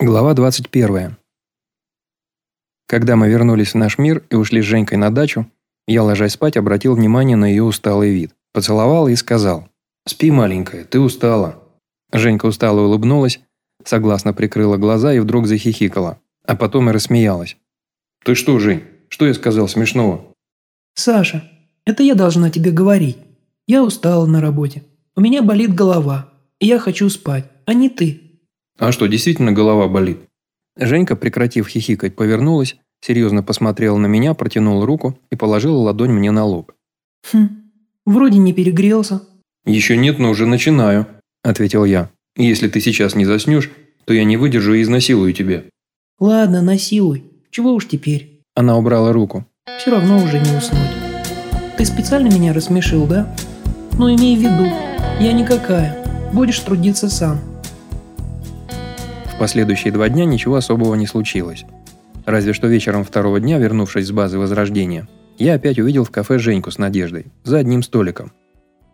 Глава 21. Когда мы вернулись в наш мир и ушли с Женькой на дачу, я, ложась спать, обратил внимание на ее усталый вид. Поцеловал и сказал «Спи, маленькая, ты устала». Женька устало улыбнулась, согласно прикрыла глаза и вдруг захихикала, а потом и рассмеялась. «Ты что, Жень, что я сказал смешного?» «Саша, это я должна тебе говорить. Я устала на работе. У меня болит голова, и я хочу спать, а не ты». «А что, действительно голова болит?» Женька, прекратив хихикать, повернулась, серьезно посмотрела на меня, протянула руку и положила ладонь мне на лоб. «Хм, вроде не перегрелся». «Еще нет, но уже начинаю», – ответил я. «Если ты сейчас не заснешь, то я не выдержу и изнасилую тебя». «Ладно, насилуй. Чего уж теперь?» Она убрала руку. «Все равно уже не уснуть. Ты специально меня рассмешил, да? Ну, имей в виду, я никакая. Будешь трудиться сам». В последующие два дня ничего особого не случилось. Разве что вечером второго дня, вернувшись с базы Возрождения, я опять увидел в кафе Женьку с Надеждой, за одним столиком.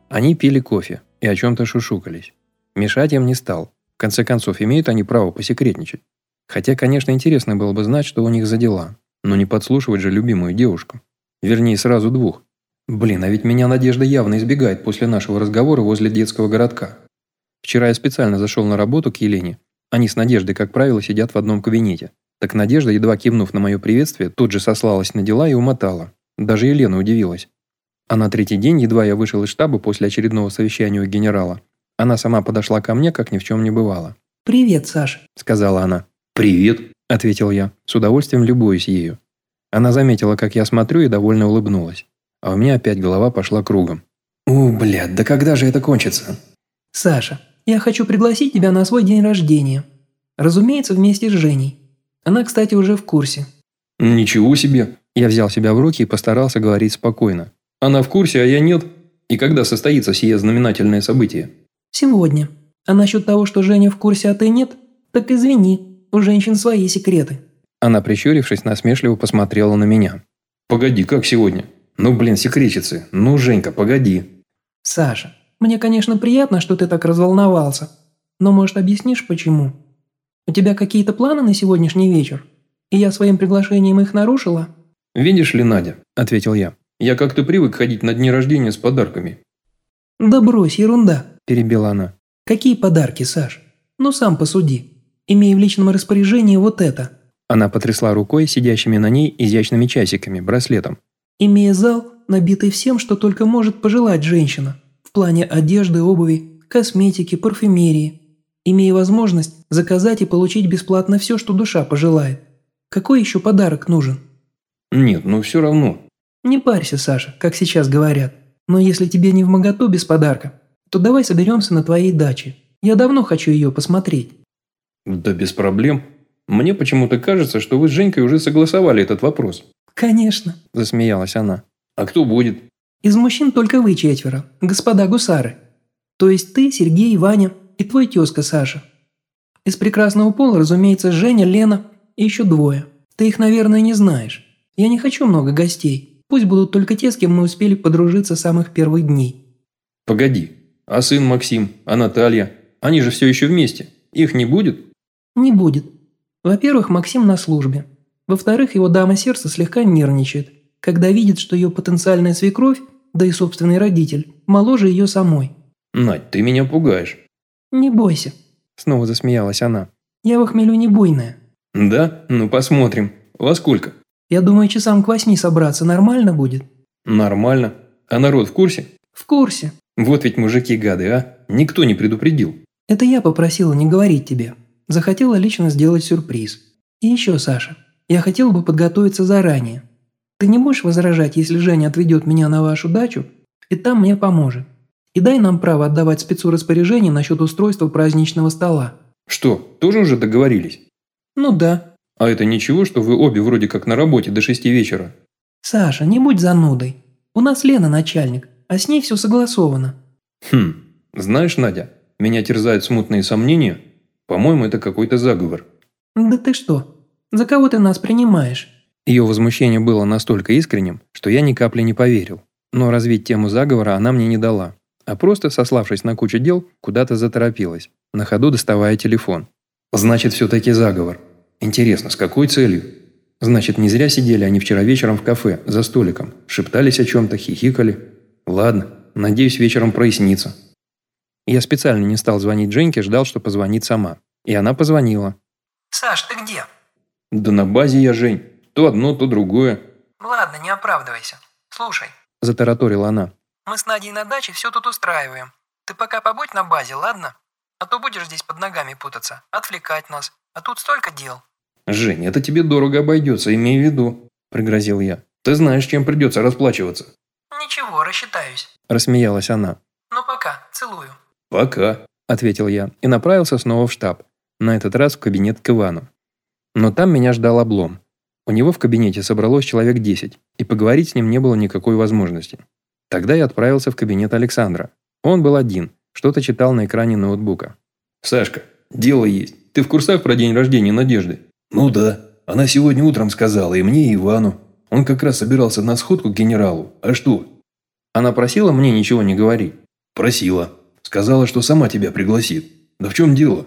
Они пили кофе и о чем-то шушукались. Мешать им не стал. В конце концов, имеют они право посекретничать. Хотя, конечно, интересно было бы знать, что у них за дела. Но не подслушивать же любимую девушку. Вернее, сразу двух. Блин, а ведь меня Надежда явно избегает после нашего разговора возле детского городка. Вчера я специально зашел на работу к Елене они с Надеждой, как правило, сидят в одном кабинете. Так Надежда, едва кивнув на мое приветствие, тут же сослалась на дела и умотала. Даже Елена удивилась. А на третий день, едва я вышел из штаба после очередного совещания у генерала, она сама подошла ко мне, как ни в чем не бывало. «Привет, Саш», – сказала она. «Привет», – ответил я, с удовольствием любуюсь ею. Она заметила, как я смотрю, и довольно улыбнулась. А у меня опять голова пошла кругом. «У, блядь, да когда же это кончится?» «Саша, я хочу пригласить тебя на свой день рождения. Разумеется, вместе с Женей. Она, кстати, уже в курсе». «Ничего себе!» Я взял себя в руки и постарался говорить спокойно. «Она в курсе, а я нет. И когда состоится сие знаменательное событие?» «Сегодня. А насчет того, что Женя в курсе, а ты нет, так извини, у женщин свои секреты». Она, прищурившись, насмешливо посмотрела на меня. «Погоди, как сегодня? Ну, блин, секретицы. Ну, Женька, погоди». «Саша, мне, конечно, приятно, что ты так разволновался. Но, может, объяснишь, почему? У тебя какие-то планы на сегодняшний вечер? И я своим приглашением их нарушила?» «Видишь ли, Надя», – ответил я, – «я как-то привык ходить на дни рождения с подарками». «Да брось, ерунда», – перебила она. «Какие подарки, Саш? Ну сам посуди. Имея в личном распоряжении вот это». Она потрясла рукой, сидящими на ней изящными часиками, браслетом. «Имея зал, набитый всем, что только может пожелать женщина в плане одежды, обуви, косметики, парфюмерии, имея возможность заказать и получить бесплатно все, что душа пожелает. Какой еще подарок нужен? Нет, ну все равно. Не парься, Саша, как сейчас говорят. Но если тебе не в моготу без подарка, то давай соберемся на твоей даче. Я давно хочу ее посмотреть. Да без проблем. Мне почему-то кажется, что вы с Женькой уже согласовали этот вопрос. Конечно, засмеялась она. А кто будет? Из мужчин только вы четверо, господа гусары. То есть ты, Сергей, Ваня и твой тезка Саша. Из прекрасного пола, разумеется, Женя, Лена и еще двое. Ты их, наверное, не знаешь. Я не хочу много гостей. Пусть будут только те, с кем мы успели подружиться с самых первых дней. Погоди, а сын Максим, а Наталья? Они же все еще вместе. Их не будет? Не будет. Во-первых, Максим на службе. Во-вторых, его дама сердца слегка нервничает, когда видит, что ее потенциальная свекровь да и собственный родитель, моложе ее самой. «Надь, ты меня пугаешь». «Не бойся», – снова засмеялась она. «Я в хмелю не буйная». «Да? Ну посмотрим. Во сколько?» «Я думаю, часам к восьми собраться нормально будет». «Нормально. А народ в курсе?» «В курсе». «Вот ведь мужики гады, а? Никто не предупредил». «Это я попросила не говорить тебе. Захотела лично сделать сюрприз. И еще, Саша, я хотела бы подготовиться заранее. Ты не будешь возражать, если Женя отведет меня на вашу дачу, и там мне поможет. И дай нам право отдавать спецу распоряжение насчет устройства праздничного стола». «Что, тоже уже договорились?» «Ну да». «А это ничего, что вы обе вроде как на работе до шести вечера?» «Саша, не будь занудой. У нас Лена начальник, а с ней все согласовано». «Хм, знаешь, Надя, меня терзают смутные сомнения. По-моему, это какой-то заговор». «Да ты что? За кого ты нас принимаешь?» Ее возмущение было настолько искренним, что я ни капли не поверил. Но развить тему заговора она мне не дала, а просто, сославшись на кучу дел, куда-то заторопилась, на ходу доставая телефон. Значит, все-таки заговор. Интересно, с какой целью? Значит, не зря сидели они вчера вечером в кафе, за столиком, шептались о чем-то, хихикали. Ладно, надеюсь, вечером прояснится. Я специально не стал звонить Женьке, ждал, что позвонит сама. И она позвонила. «Саш, ты где?» «Да на базе я, Жень. То одно, то другое». «Ладно, не оправдывайся. Слушай», – затараторила она. «Мы с Надей на даче все тут устраиваем. Ты пока побудь на базе, ладно? А то будешь здесь под ногами путаться, отвлекать нас. А тут столько дел». «Жень, это тебе дорого обойдется, имей в виду», – пригрозил я. «Ты знаешь, чем придется расплачиваться». «Ничего, рассчитаюсь», – рассмеялась она. «Ну пока, целую». «Пока», – ответил я и направился снова в штаб, на этот раз в кабинет к Ивану. Но там меня ждал облом. У него в кабинете собралось человек 10, и поговорить с ним не было никакой возможности. Тогда я отправился в кабинет Александра. Он был один, что-то читал на экране ноутбука. «Сашка, дело есть. Ты в курсах про день рождения Надежды?» «Ну да. Она сегодня утром сказала и мне, и Ивану. Он как раз собирался на сходку к генералу. А что?» «Она просила мне ничего не говорить?» «Просила. Сказала, что сама тебя пригласит. Да в чем дело?»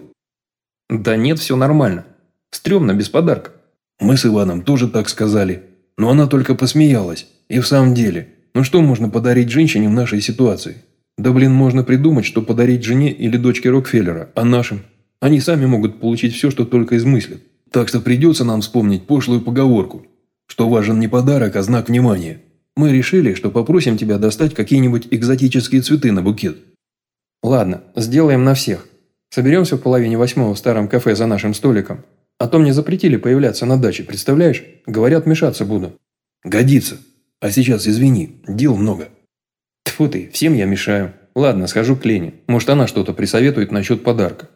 «Да нет, все нормально. Стремно, без подарка». «Мы с Иваном тоже так сказали. Но она только посмеялась. И в самом деле, ну что можно подарить женщине в нашей ситуации? Да блин, можно придумать, что подарить жене или дочке Рокфеллера, а нашим? Они сами могут получить все, что только измыслят. Так что придется нам вспомнить пошлую поговорку, что важен не подарок, а знак внимания. Мы решили, что попросим тебя достать какие-нибудь экзотические цветы на букет. Ладно, сделаем на всех. Соберемся в половине восьмого в старом кафе за нашим столиком. А то мне запретили появляться на даче, представляешь? Говорят, мешаться буду. Годится. А сейчас извини, дел много. Тьфу ты, всем я мешаю. Ладно, схожу к Лене. Может, она что-то присоветует насчет подарка.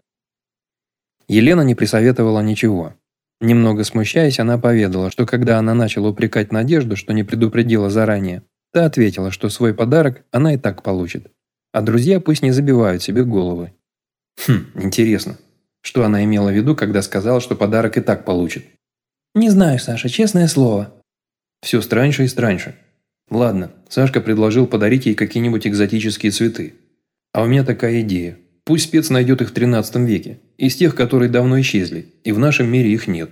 Елена не присоветовала ничего. Немного смущаясь, она поведала, что когда она начала упрекать Надежду, что не предупредила заранее, та ответила, что свой подарок она и так получит. А друзья пусть не забивают себе головы. Хм, интересно, что она имела в виду, когда сказала, что подарок и так получит? Не знаю, Саша, честное слово. Все страньше и страньше. Ладно, Сашка предложил подарить ей какие-нибудь экзотические цветы. А у меня такая идея. Пусть спец найдет их в 13 веке, из тех, которые давно исчезли, и в нашем мире их нет.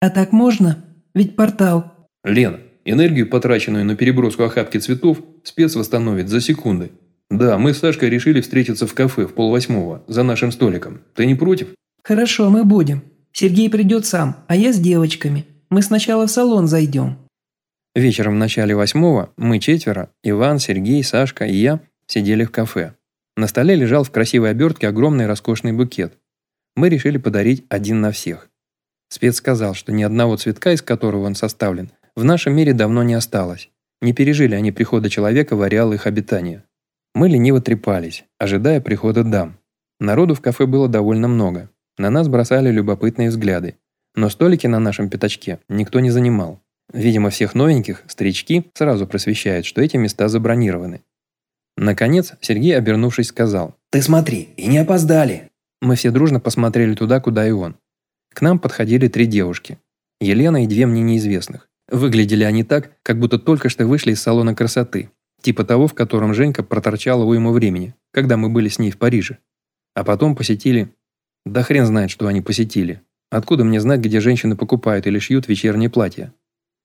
А так можно? Ведь портал. Лена, энергию, потраченную на переброску охапки цветов, спец восстановит за секунды. Да, мы с Сашкой решили встретиться в кафе в полвосьмого, за нашим столиком. Ты не против? Хорошо, мы будем. Сергей придет сам, а я с девочками. Мы сначала в салон зайдем. Вечером в начале восьмого мы четверо, Иван, Сергей, Сашка и я, сидели в кафе. На столе лежал в красивой обертке огромный роскошный букет. Мы решили подарить один на всех. Спец сказал, что ни одного цветка, из которого он составлен, в нашем мире давно не осталось. Не пережили они прихода человека в ареал их обитания. Мы лениво трепались, ожидая прихода дам. Народу в кафе было довольно много. На нас бросали любопытные взгляды. Но столики на нашем пятачке никто не занимал. Видимо, всех новеньких старички сразу просвещают, что эти места забронированы. Наконец, Сергей, обернувшись, сказал. «Ты смотри, и не опоздали!» Мы все дружно посмотрели туда, куда и он. К нам подходили три девушки. Елена и две мне неизвестных. Выглядели они так, как будто только что вышли из салона красоты. Типа того, в котором Женька проторчала уйму времени, когда мы были с ней в Париже. А потом посетили... Да хрен знает, что они посетили. Откуда мне знать, где женщины покупают или шьют вечерние платья?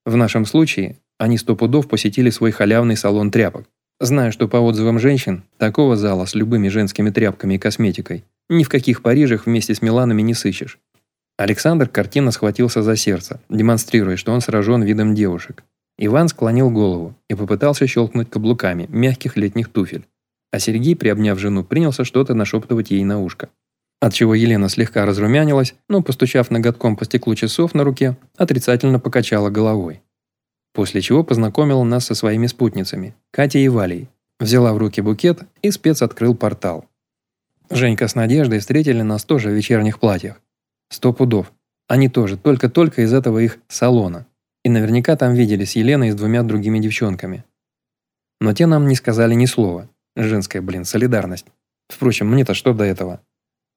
В нашем случае, они сто пудов посетили свой халявный салон тряпок. Знаю, что по отзывам женщин, такого зала с любыми женскими тряпками и косметикой ни в каких Парижах вместе с Миланами не сыщешь. Александр картинно схватился за сердце, демонстрируя, что он сражен видом девушек. Иван склонил голову и попытался щелкнуть каблуками мягких летних туфель. А Сергей, приобняв жену, принялся что-то нашептывать ей на ушко. Отчего Елена слегка разрумянилась, но, постучав ноготком по стеклу часов на руке, отрицательно покачала головой. После чего познакомила нас со своими спутницами, Катей и Валей. Взяла в руки букет, и спец открыл портал. Женька с Надеждой встретили нас тоже в вечерних платьях. Сто пудов. Они тоже, только-только из этого их салона. И наверняка там видели с Еленой и с двумя другими девчонками. Но те нам не сказали ни слова. Женская, блин, солидарность. Впрочем, мне-то что до этого?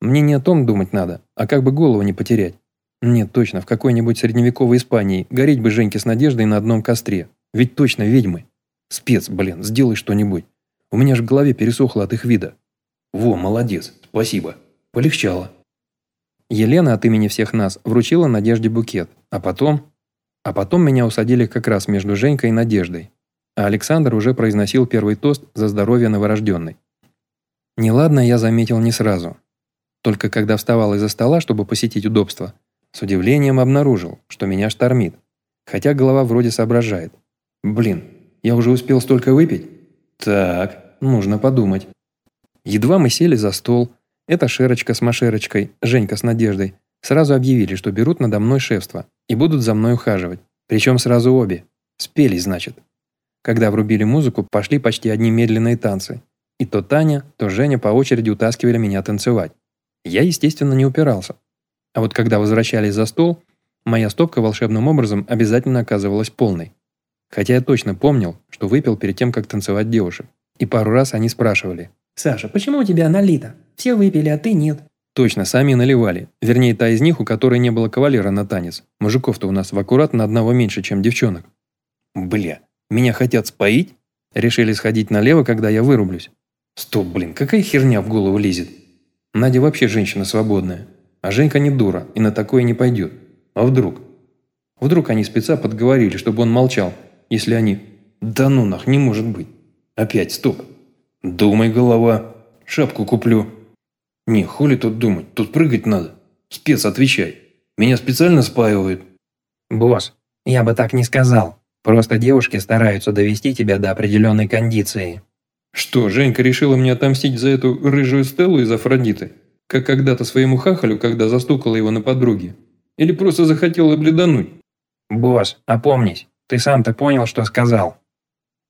Мне не о том думать надо, а как бы голову не потерять. Нет, точно, в какой-нибудь средневековой Испании гореть бы Женьке с Надеждой на одном костре. Ведь точно ведьмы. Спец, блин, сделай что-нибудь. У меня же в голове пересохло от их вида. Во, молодец, спасибо. Полегчало. Елена от имени всех нас вручила Надежде букет, а потом... А потом меня усадили как раз между Женькой и Надеждой. А Александр уже произносил первый тост за здоровье новорожденной. Неладно я заметил не сразу. Только когда вставал из-за стола, чтобы посетить удобство, с удивлением обнаружил, что меня штормит. Хотя голова вроде соображает. Блин, я уже успел столько выпить? Так, нужно подумать. Едва мы сели за стол, эта Шерочка с Машерочкой, Женька с Надеждой, сразу объявили, что берут надо мной шефство и будут за мной ухаживать. Причем сразу обе. Спелись, значит. Когда врубили музыку, пошли почти одни медленные танцы. И то Таня, то Женя по очереди утаскивали меня танцевать. Я, естественно, не упирался. А вот когда возвращались за стол, моя стопка волшебным образом обязательно оказывалась полной. Хотя я точно помнил, что выпил перед тем, как танцевать девушек. И пару раз они спрашивали. «Саша, почему у тебя налито? Все выпили, а ты нет». Точно, сами наливали. Вернее, та из них, у которой не было кавалера на танец. Мужиков-то у нас в аккурат на одного меньше, чем девчонок. Бля, меня хотят споить? Решили сходить налево, когда я вырублюсь. Стоп, блин, какая херня в голову лезет? Надя вообще женщина свободная. А Женька не дура и на такое не пойдет. А вдруг? Вдруг они спеца подговорили, чтобы он молчал, если они... Да ну нах, не может быть. Опять, стоп. Думай, голова. Шапку куплю. Не, хули тут думать, тут прыгать надо. Спец, отвечай. Меня специально спаивают. Босс, я бы так не сказал. Просто девушки стараются довести тебя до определенной кондиции. Что, Женька решила мне отомстить за эту рыжую Стеллу из Афродиты? Как когда-то своему хахалю, когда застукала его на подруге? Или просто захотела бледануть? Босс, опомнись. Ты сам-то понял, что сказал.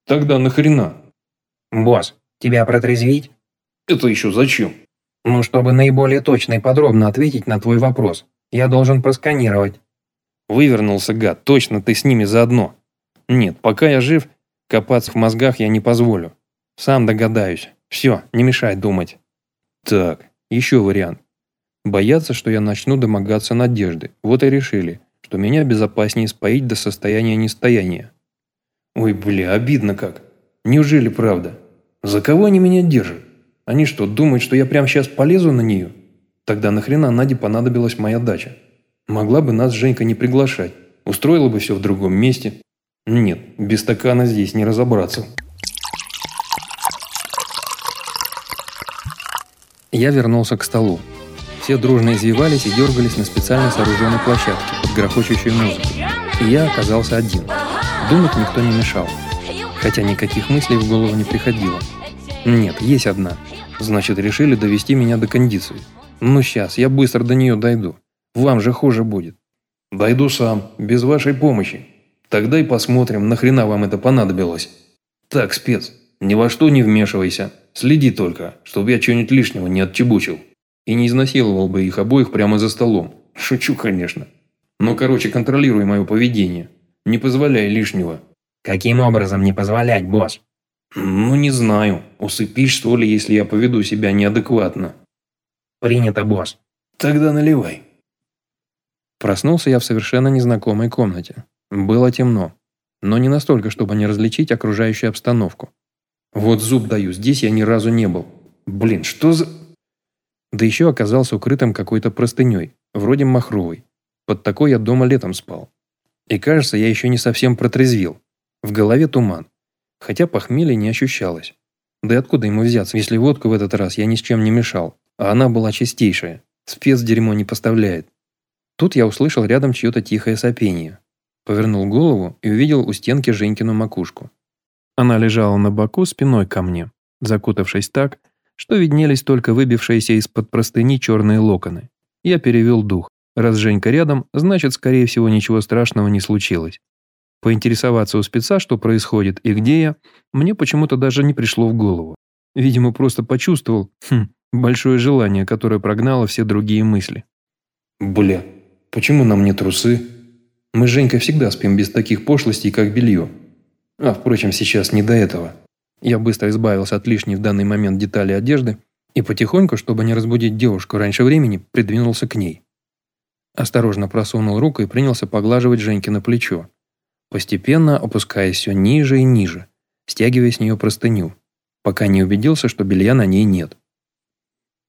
Тогда нахрена? Босс, тебя протрезвить? Это еще зачем? Ну, чтобы наиболее точно и подробно ответить на твой вопрос, я должен просканировать. Вывернулся, гад, точно ты с ними заодно. Нет, пока я жив, копаться в мозгах я не позволю. Сам догадаюсь. Все, не мешай думать. Так, еще вариант. Боятся, что я начну домогаться надежды. Вот и решили, что меня безопаснее споить до состояния нестояния. Ой, бля, обидно как. Неужели правда? За кого они меня держат? Они что, думают, что я прямо сейчас полезу на нее? Тогда нахрена Наде понадобилась моя дача? Могла бы нас Женька не приглашать. Устроила бы все в другом месте. Нет, без стакана здесь не разобраться. Я вернулся к столу. Все дружно извивались и дергались на специально сооруженной площадке под грохочущую музыку. И я оказался один. Думать никто не мешал. Хотя никаких мыслей в голову не приходило. Нет, есть одна. Значит, решили довести меня до кондиции. Ну сейчас, я быстро до нее дойду. Вам же хуже будет. Дойду сам, без вашей помощи. Тогда и посмотрим, нахрена вам это понадобилось. Так, спец, ни во что не вмешивайся. Следи только, чтобы я что-нибудь лишнего не отчебучил. И не изнасиловал бы их обоих прямо за столом. Шучу, конечно. Но, короче, контролируй мое поведение. Не позволяй лишнего. Каким образом не позволять, босс? Ну, не знаю. Усыпишь, что ли, если я поведу себя неадекватно. Принято, босс. Тогда наливай. Проснулся я в совершенно незнакомой комнате. Было темно. Но не настолько, чтобы не различить окружающую обстановку. Вот зуб даю, здесь я ни разу не был. Блин, что за... Да еще оказался укрытым какой-то простыней, вроде махровой. Под такой я дома летом спал. И кажется, я еще не совсем протрезвил. В голове туман хотя похмелья не ощущалось. Да и откуда ему взяться, если водку в этот раз я ни с чем не мешал, а она была чистейшая, спец дерьмо не поставляет. Тут я услышал рядом чье-то тихое сопение. Повернул голову и увидел у стенки Женькину макушку. Она лежала на боку спиной ко мне, закутавшись так, что виднелись только выбившиеся из-под простыни черные локоны. Я перевел дух. Раз Женька рядом, значит, скорее всего, ничего страшного не случилось. Поинтересоваться у спеца, что происходит и где я, мне почему-то даже не пришло в голову. Видимо, просто почувствовал хм, большое желание, которое прогнало все другие мысли. «Бля, почему нам не трусы? Мы с Женькой всегда спим без таких пошлостей, как белье. А, впрочем, сейчас не до этого». Я быстро избавился от лишней в данный момент детали одежды и потихоньку, чтобы не разбудить девушку раньше времени, придвинулся к ней. Осторожно просунул руку и принялся поглаживать Женьке на плечо постепенно опускаясь все ниже и ниже, стягивая с нее простыню, пока не убедился, что белья на ней нет.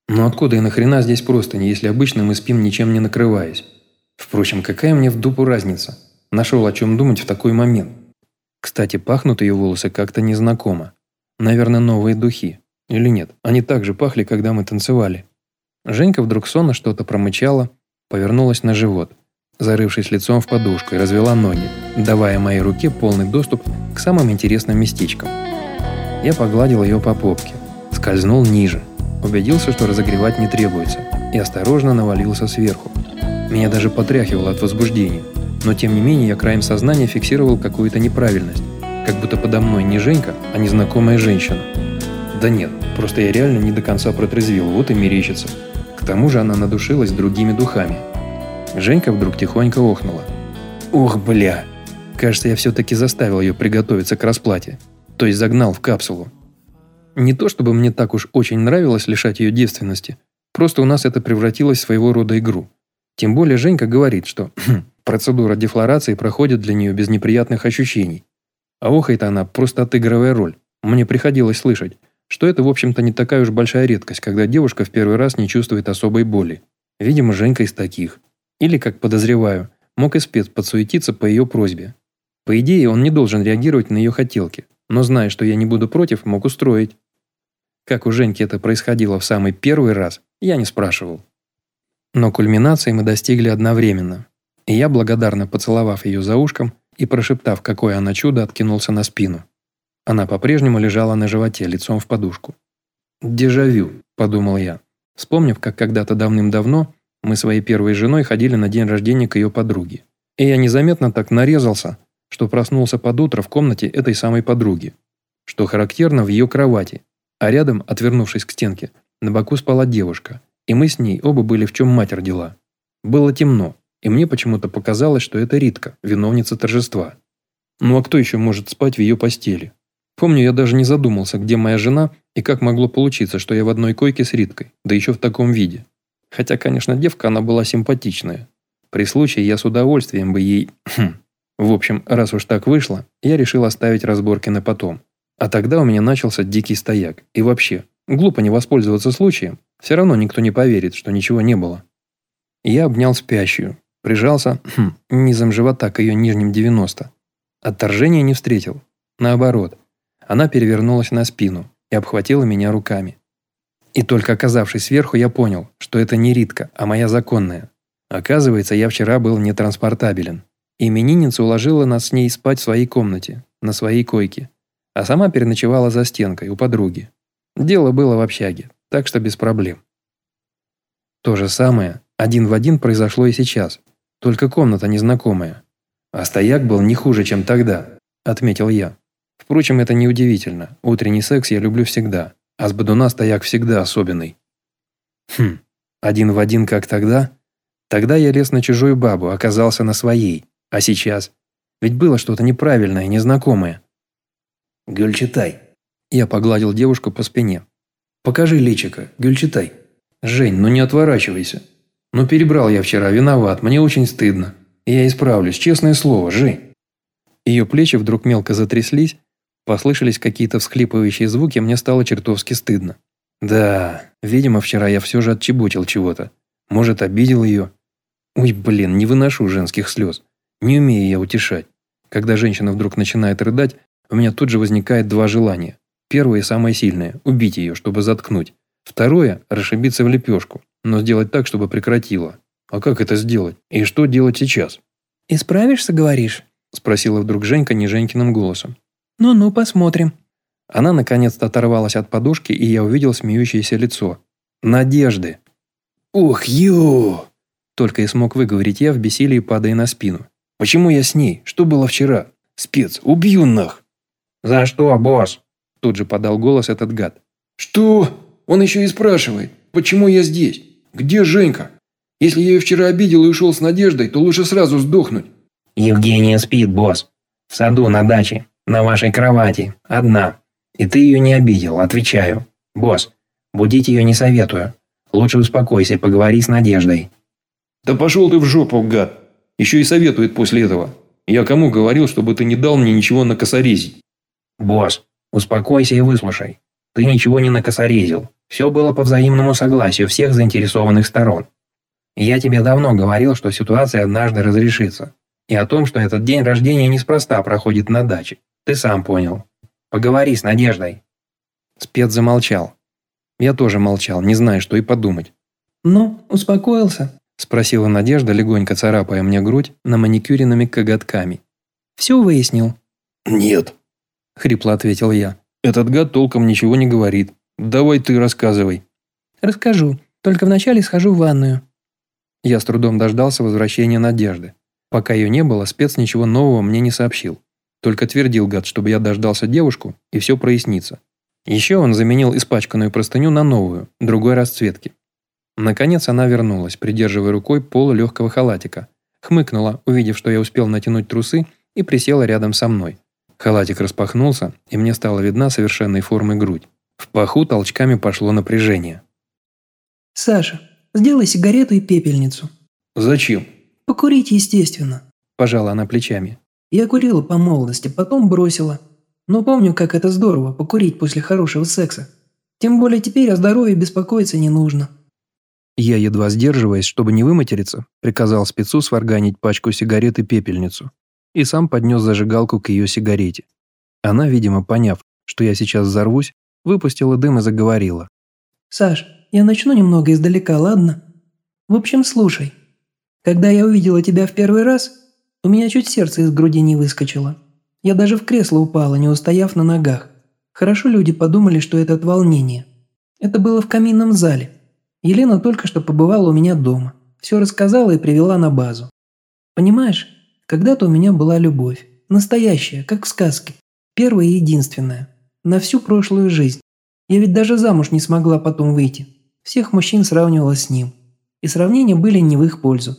Но откуда и нахрена здесь простыни, если обычно мы спим ничем не накрываясь? Впрочем, какая мне в дупу разница? Нашел о чем думать в такой момент. Кстати, пахнут ее волосы как-то незнакомо. Наверное, новые духи. Или нет? Они так же пахли, когда мы танцевали. Женька вдруг сонно что-то промычала, повернулась на живот, зарывшись лицом в подушку и развела ноги, давая моей руке полный доступ к самым интересным местечкам. Я погладил ее по попке, скользнул ниже, убедился, что разогревать не требуется, и осторожно навалился сверху. Меня даже потряхивало от возбуждения, но тем не менее я краем сознания фиксировал какую-то неправильность, как будто подо мной не Женька, а незнакомая женщина. Да нет, просто я реально не до конца протрезвел, вот и мерещится. К тому же она надушилась другими духами. Женька вдруг тихонько охнула. «Ох, бля! Кажется, я все-таки заставил ее приготовиться к расплате то есть загнал в капсулу. Не то чтобы мне так уж очень нравилось лишать ее девственности, просто у нас это превратилось в своего рода игру. Тем более Женька говорит, что процедура дефлорации проходит для нее без неприятных ощущений. А охает она просто отыгрывая роль. Мне приходилось слышать, что это, в общем-то, не такая уж большая редкость, когда девушка в первый раз не чувствует особой боли. Видимо, Женька из таких. Или, как подозреваю, мог и спец подсуетиться по ее просьбе. По идее, он не должен реагировать на ее хотелки, но зная, что я не буду против, мог устроить. Как у Женьки это происходило в самый первый раз, я не спрашивал. Но кульминации мы достигли одновременно, и я, благодарно поцеловав ее за ушком и прошептав, какое она чудо, откинулся на спину. Она по-прежнему лежала на животе, лицом в подушку. «Дежавю», – подумал я, вспомнив, как когда-то давным-давно мы своей первой женой ходили на день рождения к ее подруге. И я незаметно так нарезался, что проснулся под утро в комнате этой самой подруги, что характерно в ее кровати, а рядом, отвернувшись к стенке, на боку спала девушка, и мы с ней оба были в чем мать родила. Было темно, и мне почему-то показалось, что это Ритка, виновница торжества. Ну а кто еще может спать в ее постели? Помню, я даже не задумался, где моя жена и как могло получиться, что я в одной койке с Риткой, да еще в таком виде. Хотя, конечно, девка она была симпатичная. При случае я с удовольствием бы ей хм, в общем, раз уж так вышло, я решил оставить разборки на потом. А тогда у меня начался дикий стояк. И вообще, глупо не воспользоваться случаем. Все равно никто не поверит, что ничего не было. Я обнял спящую, прижался хм, низом живота к ее нижним 90. Отторжения не встретил. Наоборот, она перевернулась на спину и обхватила меня руками. И только оказавшись сверху, я понял, что это не Ритка, а моя законная. Оказывается, я вчера был нетранспортабелен. Именинница уложила нас с ней спать в своей комнате, на своей койке, а сама переночевала за стенкой у подруги. Дело было в общаге, так что без проблем. То же самое, один в один произошло и сейчас, только комната незнакомая. А стояк был не хуже, чем тогда, отметил я. Впрочем, это неудивительно, утренний секс я люблю всегда, а с бодуна стояк всегда особенный. Хм, один в один, как тогда? Тогда я лез на чужую бабу, оказался на своей. А сейчас? Ведь было что-то неправильное, незнакомое. «Гюльчатай». Я погладил девушку по спине. «Покажи личико, Гюльчатай». «Жень, ну не отворачивайся. Ну перебрал я вчера, виноват, мне очень стыдно. Я исправлюсь, честное слово, Жень». Ее плечи вдруг мелко затряслись, послышались какие-то всхлипывающие звуки, мне стало чертовски стыдно. Да, видимо, вчера я все же отчебутил чего-то. Может, обидел ее. Ой, блин, не выношу женских слез. Не умею я утешать. Когда женщина вдруг начинает рыдать, у меня тут же возникает два желания. Первое и самое сильное – убить ее, чтобы заткнуть. Второе – расшибиться в лепешку, но сделать так, чтобы прекратила. А как это сделать? И что делать сейчас? «Исправишься, говоришь?» – спросила вдруг Женька не Женькиным голосом. «Ну-ну, посмотрим». Она наконец-то оторвалась от подушки, и я увидел смеющееся лицо. Надежды. «Ух, ю!» Только и смог выговорить я в бессилии, падая на спину. Почему я с ней? Что было вчера? Спец, убью нах!» «За что, босс?» Тут же подал голос этот гад. «Что? Он еще и спрашивает, почему я здесь? Где Женька? Если я ее вчера обидел и ушел с надеждой, то лучше сразу сдохнуть». «Евгения спит, босс. В саду на даче. На вашей кровати. Одна. И ты ее не обидел, отвечаю. Босс, будить ее не советую. Лучше успокойся, поговори с Надеждой». «Да пошел ты в жопу, гад!» Еще и советует после этого. Я кому говорил, чтобы ты не дал мне ничего на косорезить? Босс, успокойся и выслушай. Ты ничего не накосорезил. Все было по взаимному согласию всех заинтересованных сторон. Я тебе давно говорил, что ситуация однажды разрешится. И о том, что этот день рождения неспроста проходит на даче. Ты сам понял. Поговори с Надеждой». Спец замолчал. Я тоже молчал, не зная, что и подумать. «Ну, успокоился?» – спросила Надежда, легонько царапая мне грудь на маникюренными коготками. «Все выяснил?» «Нет», – хрипло ответил я. «Этот гад толком ничего не говорит. Давай ты рассказывай». «Расскажу, только вначале схожу в ванную». Я с трудом дождался возвращения Надежды. Пока ее не было, спец ничего нового мне не сообщил. Только твердил гад, чтобы я дождался девушку, и все прояснится. Еще он заменил испачканную простыню на новую, другой расцветки. Наконец она вернулась, придерживая рукой полу легкого халатика. Хмыкнула, увидев, что я успел натянуть трусы, и присела рядом со мной. Халатик распахнулся, и мне стала видна совершенной формы грудь. В паху толчками пошло напряжение. «Саша, сделай сигарету и пепельницу». «Зачем?» «Покурить, естественно», – пожала она плечами. «Я курила по молодости, потом бросила. Но помню, как это здорово – покурить после хорошего секса. Тем более теперь о здоровье беспокоиться не нужно». Я, едва сдерживаясь, чтобы не выматериться, приказал спецу сварганить пачку сигарет и пепельницу и сам поднес зажигалку к ее сигарете. Она, видимо, поняв, что я сейчас взорвусь, выпустила дым и заговорила. «Саш, я начну немного издалека, ладно? В общем, слушай. Когда я увидела тебя в первый раз, у меня чуть сердце из груди не выскочило. Я даже в кресло упала, не устояв на ногах. Хорошо люди подумали, что это от волнения. Это было в каминном зале. Елена только что побывала у меня дома. Все рассказала и привела на базу. Понимаешь, когда-то у меня была любовь. Настоящая, как в сказке. Первая и единственная. На всю прошлую жизнь. Я ведь даже замуж не смогла потом выйти. Всех мужчин сравнивала с ним. И сравнения были не в их пользу.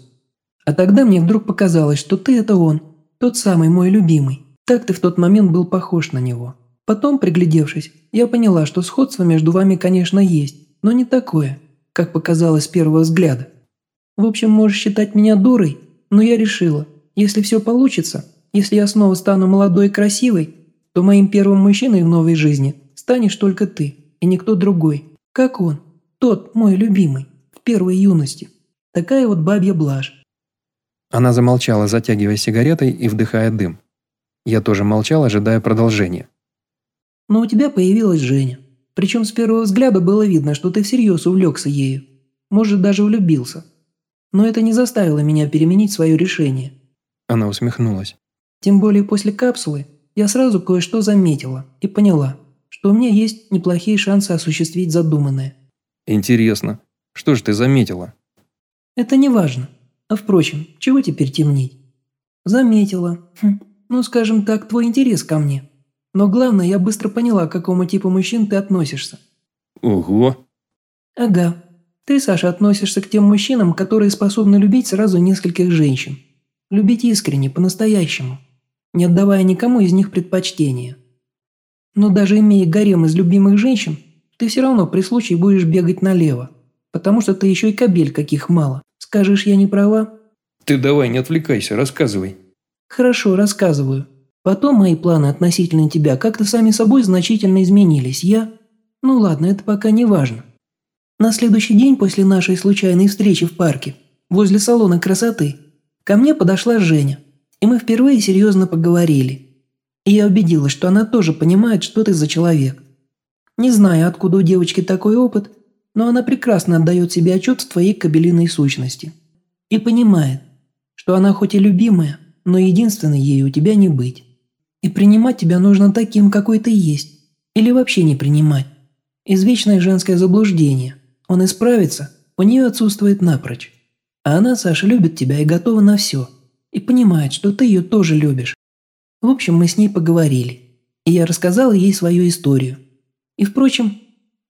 А тогда мне вдруг показалось, что ты – это он. Тот самый мой любимый. Так ты в тот момент был похож на него. Потом, приглядевшись, я поняла, что сходство между вами, конечно, есть, но не такое, как показалось с первого взгляда. В общем, можешь считать меня дурой, но я решила – если все получится, если я снова стану молодой и красивой, то моим первым мужчиной в новой жизни станешь только ты и никто другой. Как он, тот мой любимый, в первой юности. Такая вот бабья блажь. Она замолчала, затягивая сигаретой и вдыхая дым. Я тоже молчал, ожидая продолжения. Но у тебя появилась Женя. Причем с первого взгляда было видно, что ты всерьез увлекся ею. Может, даже влюбился. Но это не заставило меня переменить свое решение. Она усмехнулась. Тем более после капсулы я сразу кое-что заметила и поняла, что у меня есть неплохие шансы осуществить задуманное. Интересно, что же ты заметила? Это не важно. А впрочем, чего теперь темнить? Заметила. Хм, ну, скажем так, твой интерес ко мне. Но главное, я быстро поняла, к какому типу мужчин ты относишься. Ого. Ага. Ты, Саша, относишься к тем мужчинам, которые способны любить сразу нескольких женщин. Любить искренне, по-настоящему, не отдавая никому из них предпочтения. Но даже имея гарем из любимых женщин, ты все равно при случае будешь бегать налево, потому что ты еще и кабель каких мало. Скажешь, я не права? Ты давай, не отвлекайся, рассказывай. Хорошо, рассказываю. Потом мои планы относительно тебя как-то сами собой значительно изменились. Я... Ну ладно, это пока не важно. На следующий день после нашей случайной встречи в парке, возле салона красоты, Ко мне подошла Женя, и мы впервые серьезно поговорили. И я убедилась, что она тоже понимает, что ты за человек. Не знаю, откуда у девочки такой опыт, но она прекрасно отдает себе отчет в твоей кабелиной сущности. И понимает, что она хоть и любимая, но единственной ей у тебя не быть. И принимать тебя нужно таким, какой ты есть. Или вообще не принимать. Извечное женское заблуждение. Он исправится, у нее отсутствует напрочь. А она, Саша, любит тебя и готова на все. И понимает, что ты ее тоже любишь. В общем, мы с ней поговорили. И я рассказала ей свою историю. И, впрочем,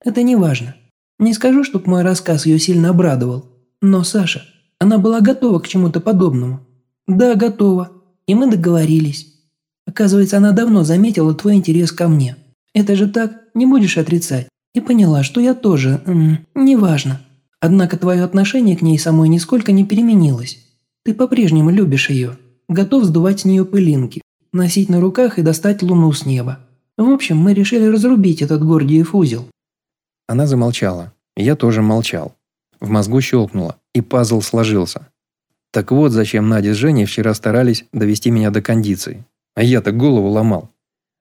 это не важно. Не скажу, чтоб мой рассказ ее сильно обрадовал. Но, Саша, она была готова к чему-то подобному. Да, готова. И мы договорились. Оказывается, она давно заметила твой интерес ко мне. Это же так, не будешь отрицать. И поняла, что я тоже, м -м, неважно. Однако твое отношение к ней самой нисколько не переменилось. Ты по-прежнему любишь ее, готов сдувать с нее пылинки, носить на руках и достать луну с неба. В общем, мы решили разрубить этот Гордиев узел. Она замолчала. Я тоже молчал. В мозгу щелкнуло, и пазл сложился. Так вот, зачем Надя с Женей вчера старались довести меня до кондиции. А я-то голову ломал.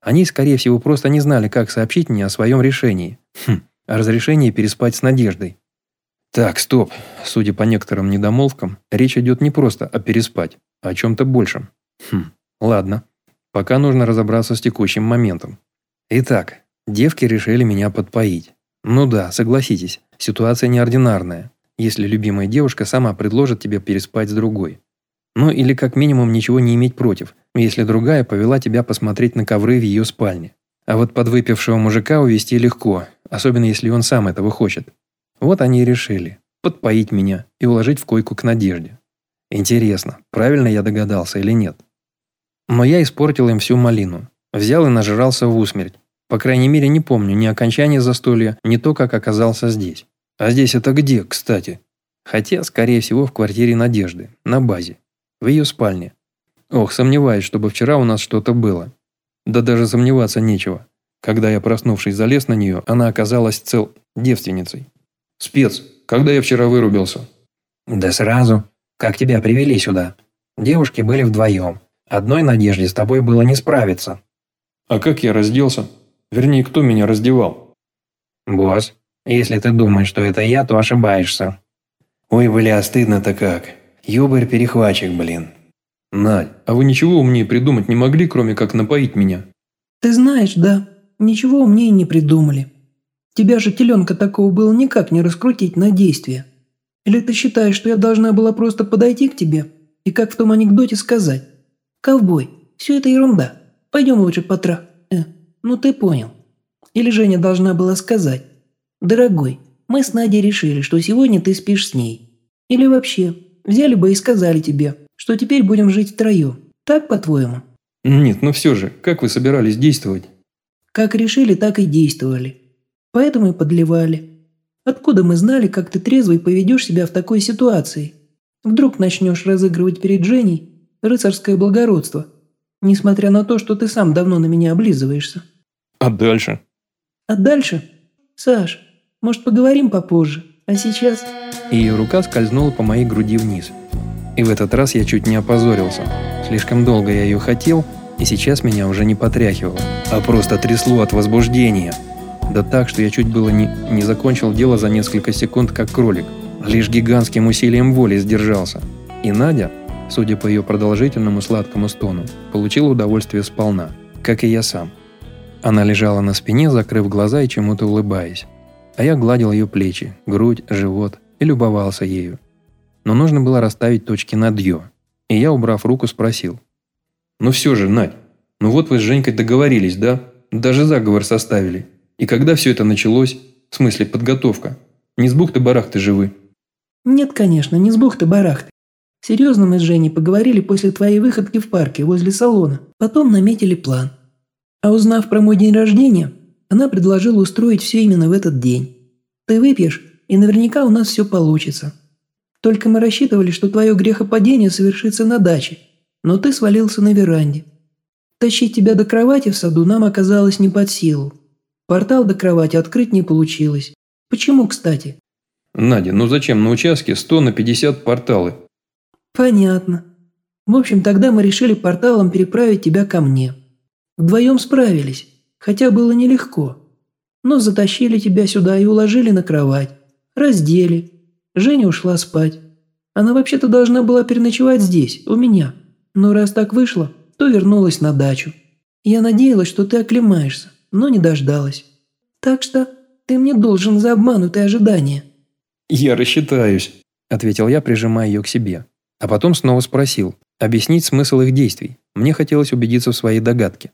Они, скорее всего, просто не знали, как сообщить мне о своем решении. Хм, о разрешении переспать с Надеждой. Так, стоп. Судя по некоторым недомолвкам, речь идет не просто о переспать, а о чем-то большем. Хм, ладно. Пока нужно разобраться с текущим моментом. Итак, девки решили меня подпоить. Ну да, согласитесь, ситуация неординарная, если любимая девушка сама предложит тебе переспать с другой. Ну или как минимум ничего не иметь против, если другая повела тебя посмотреть на ковры в ее спальне. А вот подвыпившего мужика увести легко, особенно если он сам этого хочет. Вот они и решили подпоить меня и уложить в койку к Надежде. Интересно, правильно я догадался или нет? Но я испортил им всю малину. Взял и нажрался в усмерть. По крайней мере, не помню ни окончания застолья, ни то, как оказался здесь. А здесь это где, кстати? Хотя, скорее всего, в квартире Надежды, на базе. В ее спальне. Ох, сомневаюсь, чтобы вчера у нас что-то было. Да даже сомневаться нечего. Когда я, проснувшись, залез на нее, она оказалась цел девственницей. «Спец, когда я вчера вырубился?» «Да сразу. Как тебя привели сюда? Девушки были вдвоем. Одной надежде с тобой было не справиться». «А как я разделся? Вернее, кто меня раздевал?» «Босс, если ты думаешь, что это я, то ошибаешься». «Ой, бля, стыдно-то как. Юбер-перехватчик, блин». «Надь, а вы ничего умнее придумать не могли, кроме как напоить меня?» Ты знаешь, да, ничего умнее не придумали. Тебя же теленка такого было никак не раскрутить на действие. Или ты считаешь, что я должна была просто подойти к тебе и как в том анекдоте сказать «Ковбой, все это ерунда, пойдем лучше потра...» э, Ну ты понял. Или Женя должна была сказать «Дорогой, мы с Надей решили, что сегодня ты спишь с ней». Или вообще, взяли бы и сказали тебе, что теперь будем жить втроем. Так, по-твоему? Нет, но все же, как вы собирались действовать? Как решили, так и действовали. Поэтому и подливали. Откуда мы знали, как ты трезвый поведешь себя в такой ситуации? Вдруг начнешь разыгрывать перед Женей рыцарское благородство, несмотря на то, что ты сам давно на меня облизываешься. А дальше? А дальше? Саш, может, поговорим попозже, а сейчас... Ее рука скользнула по моей груди вниз. И в этот раз я чуть не опозорился. Слишком долго я ее хотел, и сейчас меня уже не потряхивало, а просто трясло от возбуждения. Да так, что я чуть было не, не закончил дело за несколько секунд, как кролик. Лишь гигантским усилием воли сдержался. И Надя, судя по ее продолжительному сладкому стону, получила удовольствие сполна, как и я сам. Она лежала на спине, закрыв глаза и чему-то улыбаясь. А я гладил ее плечи, грудь, живот и любовался ею. Но нужно было расставить точки над «ё». И я, убрав руку, спросил. «Ну все же, Надь, ну вот вы с Женькой договорились, да? Даже заговор составили. И когда все это началось? В смысле, подготовка? Не с бухты-барахты же вы?» Нет, конечно, не с бухты-барахты. Серьезно мы с Женей поговорили после твоей выходки в парке возле салона. Потом наметили план. А узнав про мой день рождения, она предложила устроить все именно в этот день. Ты выпьешь, и наверняка у нас все получится. Только мы рассчитывали, что твое грехопадение совершится на даче, но ты свалился на веранде. Тащить тебя до кровати в саду нам оказалось не под силу. Портал до кровати открыть не получилось. Почему, кстати? Надя, ну зачем на участке 100 на 50 порталы? Понятно. В общем, тогда мы решили порталом переправить тебя ко мне. Вдвоем справились, хотя было нелегко. Но затащили тебя сюда и уложили на кровать. Раздели. Женя ушла спать. Она вообще-то должна была переночевать здесь, у меня. Но раз так вышло, то вернулась на дачу. Я надеялась, что ты оклемаешься, но не дождалась. Так что ты мне должен за обманутые ожидания». «Я рассчитаюсь», – ответил я, прижимая ее к себе. А потом снова спросил, объяснить смысл их действий. Мне хотелось убедиться в своей догадке.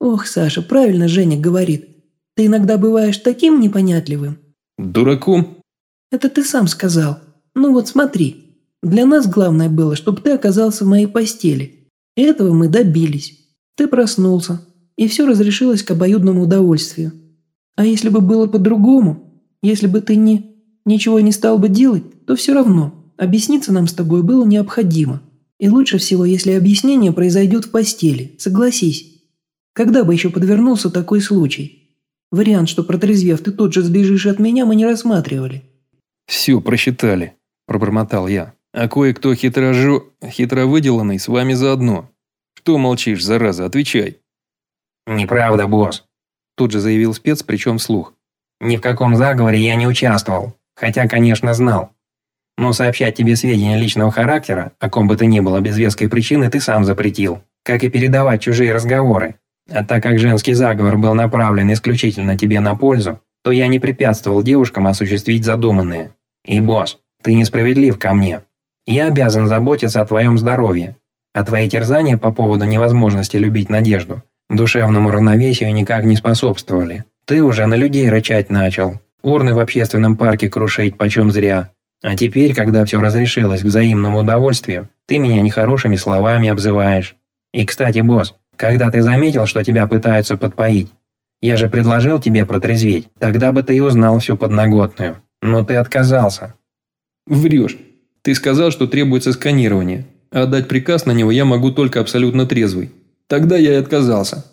«Ох, Саша, правильно Женя говорит. Ты иногда бываешь таким непонятливым». «Дураком?» «Это ты сам сказал. Ну вот смотри. Для нас главное было, чтобы ты оказался в моей постели. И этого мы добились. Ты проснулся, и все разрешилось к обоюдному удовольствию. А если бы было по-другому, если бы ты не ничего не стал бы делать, то все равно объясниться нам с тобой было необходимо. И лучше всего, если объяснение произойдет в постели, согласись. Когда бы еще подвернулся такой случай? Вариант, что протрезвев ты тут же сбежишь от меня, мы не рассматривали. «Все просчитали», – пробормотал я. «А кое-кто хитрожо... хитро выделанный с вами заодно. Что молчишь, зараза, отвечай». «Неправда, босс», – тут же заявил спец, причем вслух. «Ни в каком заговоре я не участвовал, хотя, конечно, знал. Но сообщать тебе сведения личного характера, о ком бы то ни было без веской причины, ты сам запретил, как и передавать чужие разговоры. А так как женский заговор был направлен исключительно тебе на пользу, то я не препятствовал девушкам осуществить задуманное. И, босс, ты несправедлив ко мне. Я обязан заботиться о твоем здоровье. А твои терзания по поводу невозможности любить Надежду душевному равновесию никак не способствовали. Ты уже на людей рычать начал, урны в общественном парке крушить почем зря. А теперь, когда все разрешилось к взаимному удовольствию, ты меня нехорошими словами обзываешь. И, кстати, босс, когда ты заметил, что тебя пытаются подпоить, я же предложил тебе протрезветь, тогда бы ты и узнал всю подноготную. Но ты отказался. Врешь. Ты сказал, что требуется сканирование, а отдать приказ на него я могу только абсолютно трезвый. Тогда я и отказался.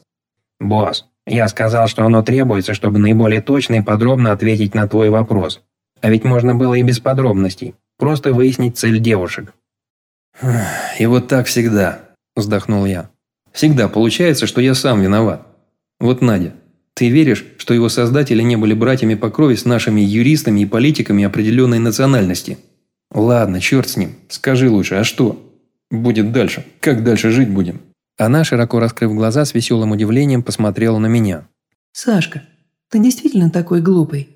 Босс, я сказал, что оно требуется, чтобы наиболее точно и подробно ответить на твой вопрос. А ведь можно было и без подробностей. Просто выяснить цель девушек. «И вот так всегда», – вздохнул я. «Всегда получается, что я сам виноват. Вот Надя, ты веришь, что его создатели не были братьями по крови с нашими юристами и политиками определенной национальности? Ладно, черт с ним. Скажи лучше, а что? Будет дальше. Как дальше жить будем? Она, широко раскрыв глаза, с веселым удивлением посмотрела на меня. «Сашка, ты действительно такой глупый?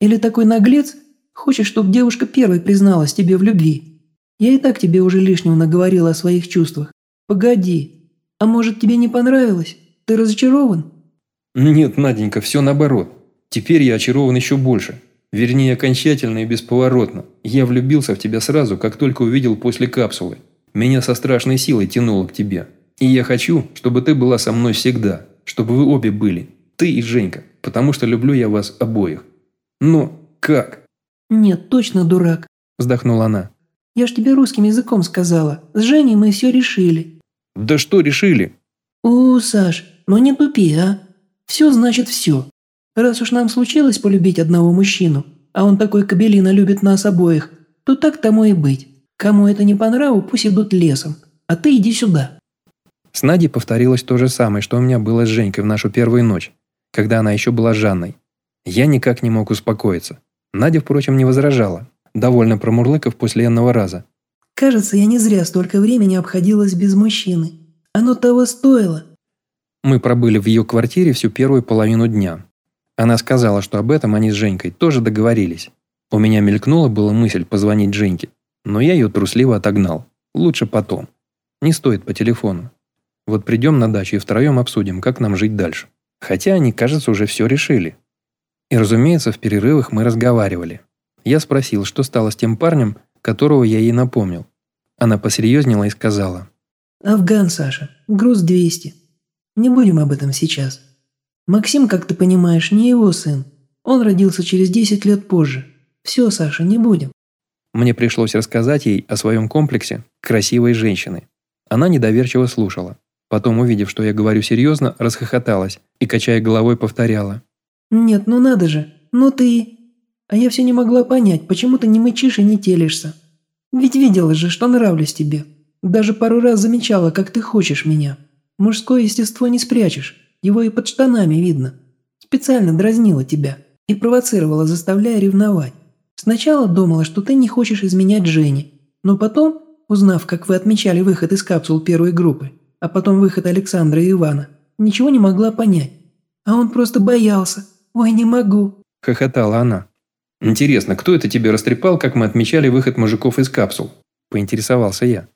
Или такой наглец? Хочешь, чтобы девушка первой призналась тебе в любви? Я и так тебе уже лишнего наговорила о своих чувствах. Погоди, а может тебе не понравилось? Ты разочарован?» «Нет, Наденька, все наоборот. Теперь я очарован еще больше. Вернее, окончательно и бесповоротно. Я влюбился в тебя сразу, как только увидел после капсулы. Меня со страшной силой тянуло к тебе. И я хочу, чтобы ты была со мной всегда. Чтобы вы обе были. Ты и Женька. Потому что люблю я вас обоих. Но как?» «Нет, точно дурак», – вздохнула она. «Я ж тебе русским языком сказала. С Женей мы все решили». «Да что решили?» «О, Саш, ну не тупи, а? Все значит все. Раз уж нам случилось полюбить одного мужчину, а он такой кабелина любит нас обоих, то так тому и быть. Кому это не по нраву, пусть идут лесом, а ты иди сюда». С Надей повторилось то же самое, что у меня было с Женькой в нашу первую ночь, когда она еще была Жанной. Я никак не мог успокоиться. Надя, впрочем, не возражала, довольно промурлыков после энного раза. «Кажется, я не зря столько времени обходилась без мужчины. Оно того стоило. Мы пробыли в ее квартире всю первую половину дня. Она сказала, что об этом они с Женькой тоже договорились. У меня мелькнула была мысль позвонить Женьке, но я ее трусливо отогнал. Лучше потом. Не стоит по телефону. Вот придем на дачу и втроем обсудим, как нам жить дальше. Хотя они, кажется, уже все решили. И, разумеется, в перерывах мы разговаривали. Я спросил, что стало с тем парнем, которого я ей напомнил. Она посерьезнела и сказала. «Афган, Саша. Груз 200. Не будем об этом сейчас. Максим, как ты понимаешь, не его сын. Он родился через 10 лет позже. Все, Саша, не будем. Мне пришлось рассказать ей о своем комплексе красивой женщины. Она недоверчиво слушала. Потом, увидев, что я говорю серьезно, расхохоталась и, качая головой, повторяла. «Нет, ну надо же, ну ты...» А я все не могла понять, почему ты не мычишь и не телишься. Ведь видела же, что нравлюсь тебе. Даже пару раз замечала, как ты хочешь меня. Мужское естество не спрячешь, его и под штанами видно. Специально дразнила тебя и провоцировала, заставляя ревновать. Сначала думала, что ты не хочешь изменять Жене, но потом, узнав, как вы отмечали выход из капсул первой группы, а потом выход Александра и Ивана, ничего не могла понять. А он просто боялся. «Ой, не могу!» – хохотала она. «Интересно, кто это тебе растрепал, как мы отмечали выход мужиков из капсул?» – поинтересовался я.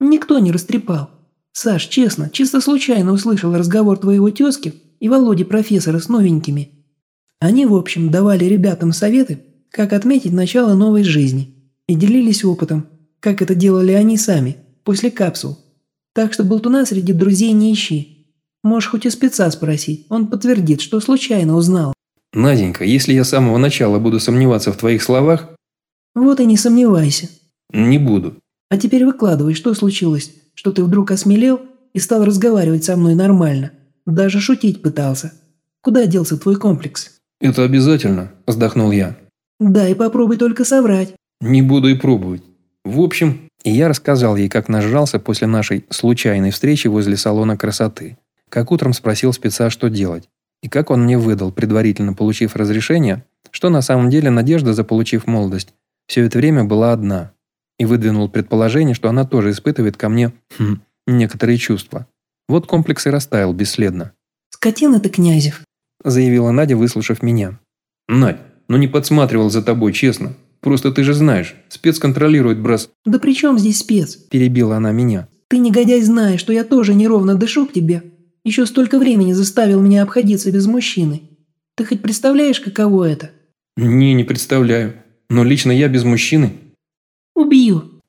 «Никто не растрепал. Саш, честно, чисто случайно услышал разговор твоего тезки и Володи профессора с новенькими. Они, в общем, давали ребятам советы, как отметить начало новой жизни, и делились опытом, как это делали они сами, после капсул. Так что болтуна среди друзей не ищи. Можешь хоть и спеца спросить, он подтвердит, что случайно узнал. Наденька, если я с самого начала буду сомневаться в твоих словах... Вот и не сомневайся. Не буду. А теперь выкладывай, что случилось что ты вдруг осмелел и стал разговаривать со мной нормально. Даже шутить пытался. Куда делся твой комплекс? Это обязательно, вздохнул я. Да, и попробуй только соврать. Не буду и пробовать. В общем, я рассказал ей, как нажрался после нашей случайной встречи возле салона красоты. Как утром спросил спеца, что делать. И как он мне выдал, предварительно получив разрешение, что на самом деле Надежда, заполучив молодость, все это время была одна. И выдвинул предположение, что она тоже испытывает ко мне хм, некоторые чувства. Вот комплекс и растаял бесследно. «Скотина ты, Князев», – заявила Надя, выслушав меня. «Надь, ну не подсматривал за тобой, честно. Просто ты же знаешь, спец контролирует брас...» «Да при чем здесь спец?» – перебила она меня. «Ты, негодяй, знаешь, что я тоже неровно дышу к тебе. Еще столько времени заставил меня обходиться без мужчины. Ты хоть представляешь, каково это?» «Не, не представляю. Но лично я без мужчины...» «Убью!»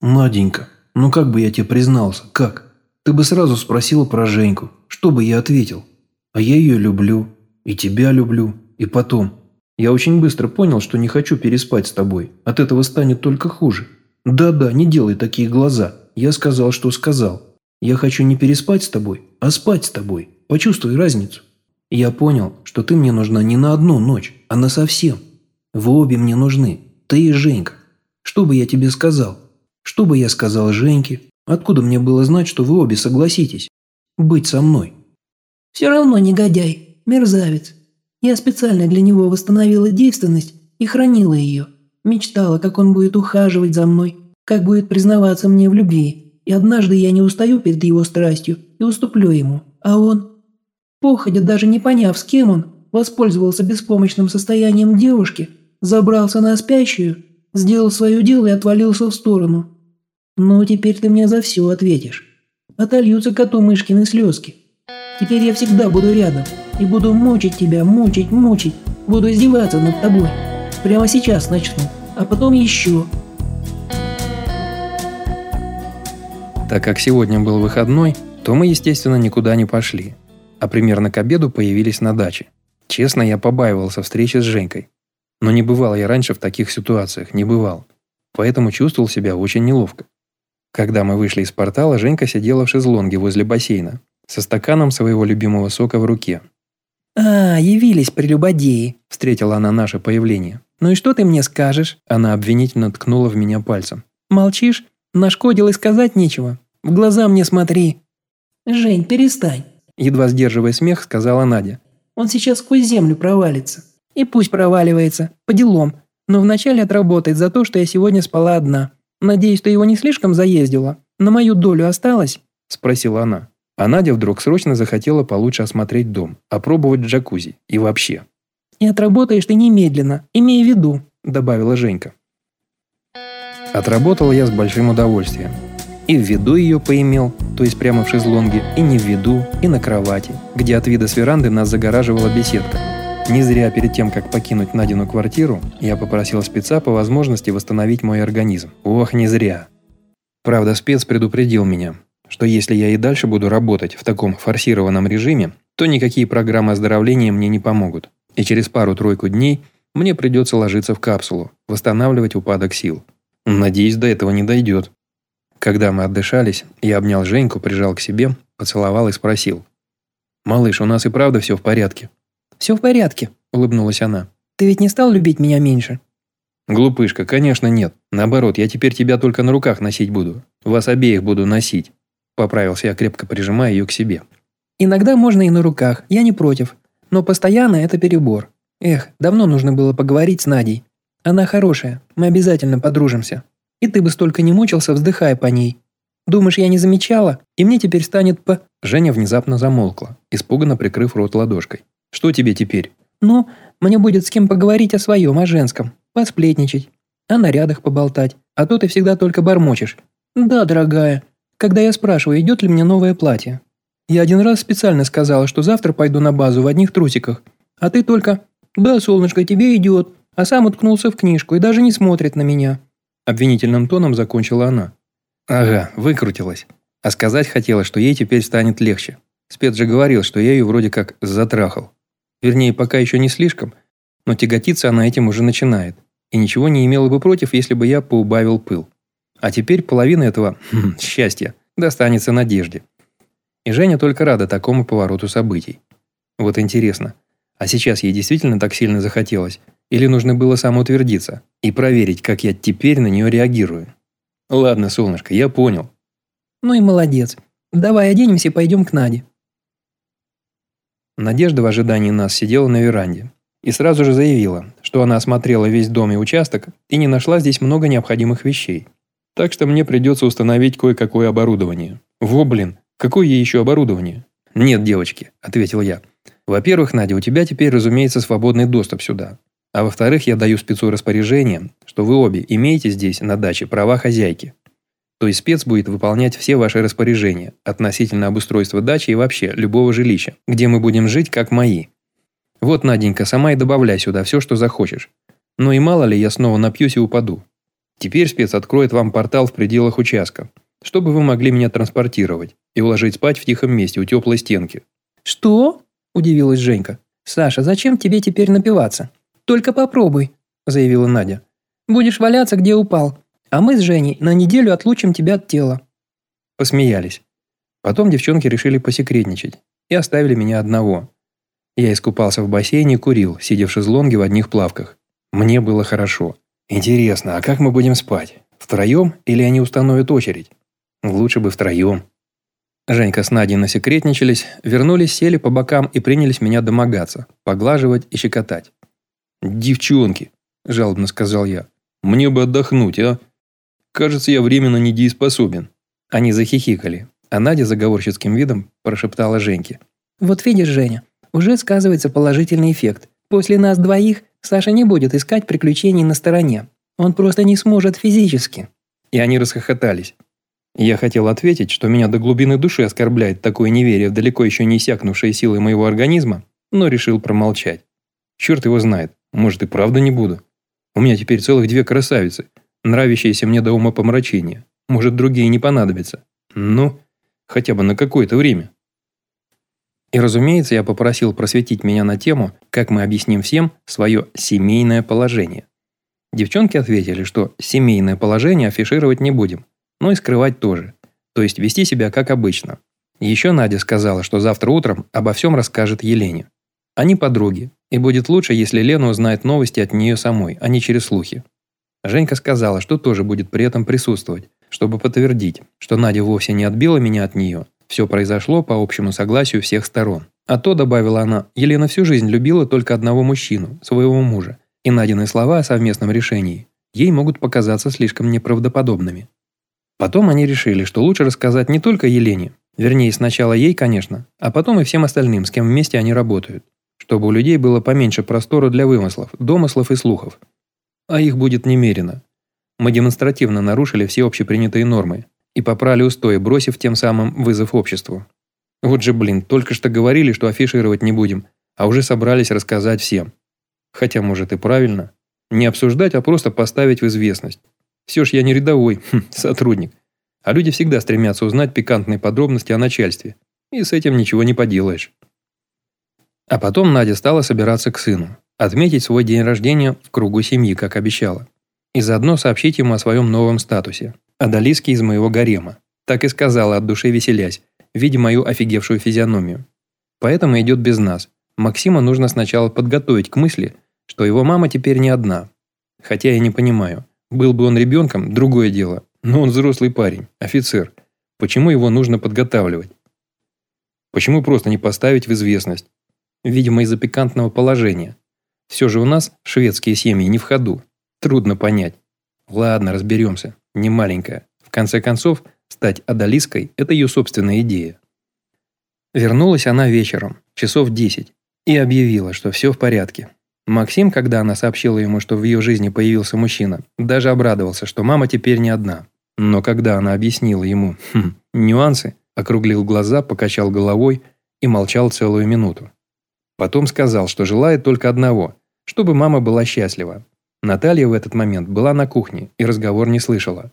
«Наденька, ну как бы я тебе признался, как? Ты бы сразу спросила про Женьку, что бы я ответил? А я ее люблю, и тебя люблю, и потом, я очень быстро понял, что не хочу переспать с тобой. От этого станет только хуже. Да-да, не делай такие глаза. Я сказал, что сказал. Я хочу не переспать с тобой, а спать с тобой. Почувствуй разницу. Я понял, что ты мне нужна не на одну ночь, а на совсем. Вы обе мне нужны, ты и Женька. Что бы я тебе сказал? Что бы я сказал Женьке? Откуда мне было знать, что вы обе согласитесь? Быть со мной. Все равно негодяй, мерзавец. Я специально для него восстановила девственность и хранила ее. Мечтала, как он будет ухаживать за мной, как будет признаваться мне в любви. И однажды я не устаю перед его страстью и уступлю ему. А он, походя даже не поняв, с кем он, воспользовался беспомощным состоянием девушки, забрался на спящую, сделал свое дело и отвалился в сторону. Ну, теперь ты мне за все ответишь. Отольются коту мышкины слезки. Теперь я всегда буду рядом и буду мучить тебя, мучить, мучить. Буду издеваться над тобой. Прямо сейчас начну, а потом еще. Так как сегодня был выходной, то мы, естественно, никуда не пошли. А примерно к обеду появились на даче. Честно, я побаивался встречи с Женькой. Но не бывал я раньше в таких ситуациях, не бывал. Поэтому чувствовал себя очень неловко. Когда мы вышли из портала, Женька сидела в шезлонге возле бассейна, со стаканом своего любимого сока в руке. «А, явились прелюбодеи», – встретила она наше появление. «Ну и что ты мне скажешь?» Она обвинительно ткнула в меня пальцем. «Молчишь? Нашкодил и сказать нечего. В глаза мне смотри». «Жень, перестань», – едва сдерживая смех, сказала Надя. «Он сейчас сквозь землю провалится. И пусть проваливается, по делам. Но вначале отработает за то, что я сегодня спала одна. Надеюсь, ты его не слишком заездила? На мою долю осталось?» – спросила она. А Надя вдруг срочно захотела получше осмотреть дом, опробовать джакузи и вообще. «И отработаешь ты немедленно, имея в виду», – добавила Женька. Отработал я с большим удовольствием. И в виду ее поимел, то есть прямо в шезлонге, и не в виду, и на кровати, где от вида с веранды нас загораживала беседка. Не зря перед тем, как покинуть Надину квартиру, я попросил спеца по возможности восстановить мой организм. Ох, не зря. Правда, спец предупредил меня, что если я и дальше буду работать в таком форсированном режиме, то никакие программы оздоровления мне не помогут. И через пару-тройку дней мне придется ложиться в капсулу, восстанавливать упадок сил. Надеюсь, до этого не дойдет. Когда мы отдышались, я обнял Женьку, прижал к себе, поцеловал и спросил. «Малыш, у нас и правда все в порядке?» «Все в порядке», – улыбнулась она. «Ты ведь не стал любить меня меньше?» «Глупышка, конечно нет. Наоборот, я теперь тебя только на руках носить буду. Вас обеих буду носить. Поправился я, крепко прижимая ее к себе. «Иногда можно и на руках, я не против. Но постоянно это перебор. Эх, давно нужно было поговорить с Надей. Она хорошая, мы обязательно подружимся. И ты бы столько не мучился, вздыхая по ней. Думаешь, я не замечала, и мне теперь станет по...» Женя внезапно замолкла, испуганно прикрыв рот ладошкой. «Что тебе теперь?» «Ну, мне будет с кем поговорить о своем, о женском, посплетничать, о нарядах поболтать, а то ты всегда только бормочешь. Да, дорогая, когда я спрашиваю, идет ли мне новое платье. Я один раз специально сказала, что завтра пойду на базу в одних трусиках, а ты только «Да, солнышко, тебе идет», а сам уткнулся в книжку и даже не смотрит на меня. Обвинительным тоном закончила она. Ага, выкрутилась. А сказать хотела, что ей теперь станет легче. Спец же говорил, что я ее вроде как затрахал. Вернее, пока еще не слишком, но тяготиться она этим уже начинает. И ничего не имела бы против, если бы я поубавил пыл. А теперь половина этого хм, счастья достанется Надежде. И Женя только рада такому повороту событий. Вот интересно, а сейчас ей действительно так сильно захотелось? Или нужно было самоутвердиться и проверить, как я теперь на нее реагирую? Ладно, солнышко, я понял. Ну и молодец. Давай оденемся и пойдем к Наде. Надежда в ожидании нас сидела на веранде и сразу же заявила, что она осмотрела весь дом и участок и не нашла здесь много необходимых вещей. Так что мне придется установить кое-какое оборудование. Во, блин, какое ей еще оборудование? Нет, девочки, ответил я. Во-первых, Надя, у тебя теперь, разумеется, свободный доступ сюда. А во-вторых, я даю спецу распоряжение, что вы обе имеете здесь, на даче, права хозяйки. То есть спец будет выполнять все ваши распоряжения относительно обустройства дачи и вообще любого жилища, где мы будем жить, как мои. Вот, Наденька, сама и добавляй сюда все, что захочешь. Ну и мало ли, я снова напьюсь и упаду. Теперь спец откроет вам портал в пределах участка, чтобы вы могли меня транспортировать и уложить спать в тихом месте у теплой стенки. «Что?» – удивилась Женька. «Саша, зачем тебе теперь напиваться? Только попробуй», – заявила Надя. «Будешь валяться, где упал, а мы с Женей на неделю отлучим тебя от тела». Посмеялись. Потом девчонки решили посекретничать и оставили меня одного. Я искупался в бассейне и курил, сидя в шезлонге в одних плавках. Мне было хорошо. Интересно, а как мы будем спать? Втроем или они установят очередь? Лучше бы втроем. Женька с Надей насекретничались, вернулись, сели по бокам и принялись меня домогаться, поглаживать и щекотать. «Девчонки», – жалобно сказал я, – «мне бы отдохнуть, а? Кажется, я временно недееспособен». Они захихикали, а Надя заговорческим видом прошептала Женьке. «Вот видишь, Женя, уже сказывается положительный эффект. После нас двоих Саша не будет искать приключений на стороне. Он просто не сможет физически». И они расхохотались. Я хотел ответить, что меня до глубины души оскорбляет такое неверие в далеко еще не иссякнувшие силы моего организма, но решил промолчать. Черт его знает, может и правда не буду. У меня теперь целых две красавицы, нравящиеся мне до ума помрачения. Может, другие не понадобятся. Ну, хотя бы на какое-то время. И, разумеется, я попросил просветить меня на тему, как мы объясним всем свое семейное положение. Девчонки ответили, что семейное положение афишировать не будем, но и скрывать тоже, то есть вести себя как обычно. Еще Надя сказала, что завтра утром обо всем расскажет Елене. Они подруги, и будет лучше, если Лена узнает новости от нее самой, а не через слухи. Женька сказала, что тоже будет при этом присутствовать, чтобы подтвердить, что Надя вовсе не отбила меня от нее. Все произошло по общему согласию всех сторон. А то, добавила она, Елена всю жизнь любила только одного мужчину, своего мужа. И Надины слова о совместном решении ей могут показаться слишком неправдоподобными. Потом они решили, что лучше рассказать не только Елене, вернее сначала ей, конечно, а потом и всем остальным, с кем вместе они работают, чтобы у людей было поменьше простора для вымыслов, домыслов и слухов. А их будет немерено. Мы демонстративно нарушили все общепринятые нормы и попрали устои, бросив тем самым вызов обществу. Вот же, блин, только что говорили, что афишировать не будем, а уже собрались рассказать всем. Хотя, может, и правильно. Не обсуждать, а просто поставить в известность. Все ж я не рядовой хм, сотрудник. А люди всегда стремятся узнать пикантные подробности о начальстве. И с этим ничего не поделаешь. А потом Надя стала собираться к сыну. Отметить свой день рождения в кругу семьи, как обещала. И заодно сообщить ему о своем новом статусе. Адалиски из моего гарема. Так и сказала, от души веселясь, видя мою офигевшую физиономию. Поэтому идет без нас. Максима нужно сначала подготовить к мысли, что его мама теперь не одна. Хотя я не понимаю, был бы он ребенком, другое дело. Но он взрослый парень, офицер. Почему его нужно подготавливать? Почему просто не поставить в известность? Видимо, из-за пикантного положения. Все же у нас шведские семьи не в ходу. Трудно понять. Ладно, разберемся. Не маленькая. В конце концов, стать одолиской – это ее собственная идея. Вернулась она вечером, часов 10, и объявила, что все в порядке. Максим, когда она сообщила ему, что в ее жизни появился мужчина, даже обрадовался, что мама теперь не одна. Но когда она объяснила ему хм, нюансы, округлил глаза, покачал головой и молчал целую минуту. Потом сказал, что желает только одного, чтобы мама была счастлива. Наталья в этот момент была на кухне и разговор не слышала.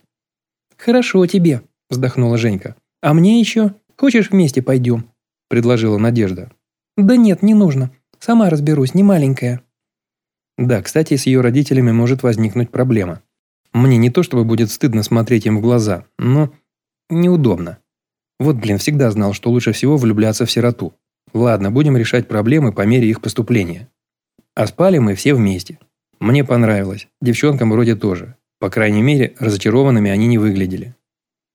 «Хорошо тебе», – вздохнула Женька. «А мне еще? Хочешь вместе пойдем?» – предложила Надежда. «Да нет, не нужно. Сама разберусь, не маленькая». Да, кстати, с ее родителями может возникнуть проблема. Мне не то чтобы будет стыдно смотреть им в глаза, но неудобно. Вот, блин, всегда знал, что лучше всего влюбляться в сироту. Ладно, будем решать проблемы по мере их поступления. А спали мы все вместе. Мне понравилось, девчонкам вроде тоже. По крайней мере, разочарованными они не выглядели.